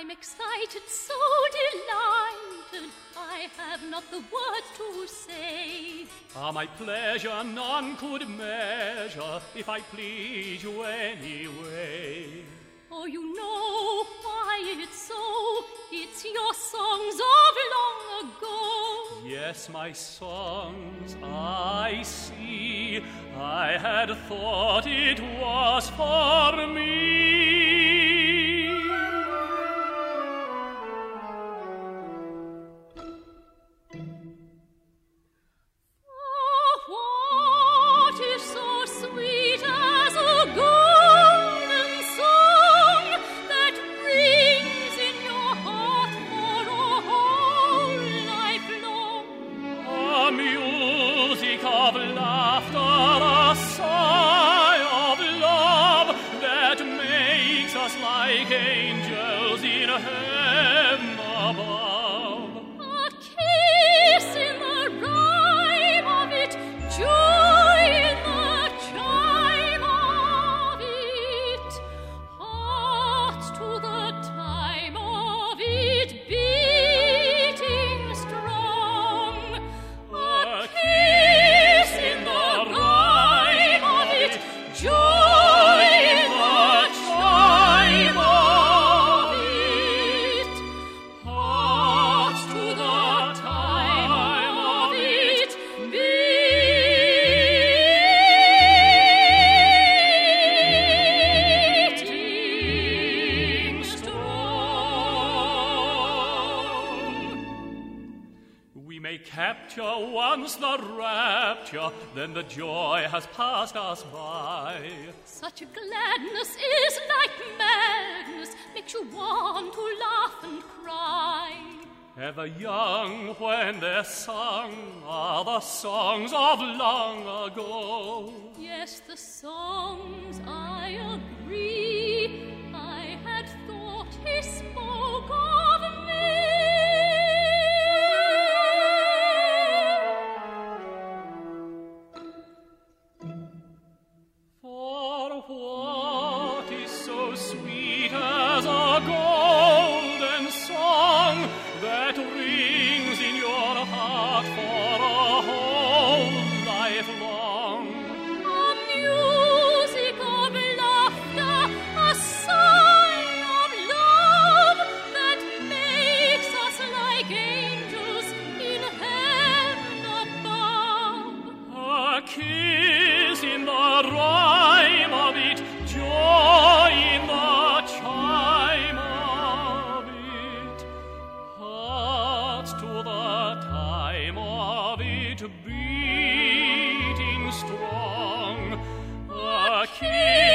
I'm excited, so delighted, I have not the words to say. Ah, my pleasure none could measure, if I please you anyway. Oh, you know why it's so, it's your songs of long ago. Yes, my songs, I see, I had thought it was for me. that makes us like angels in heaven. Then the joy has passed us by. Such a gladness is like madness, makes you want to laugh and cry. Ever young when they're sung are the songs of long ago. Yes, the songs, I agree. kiss in the rhyme of it, joy in the chime of it, hearts to the time of it beating strong, a kiss.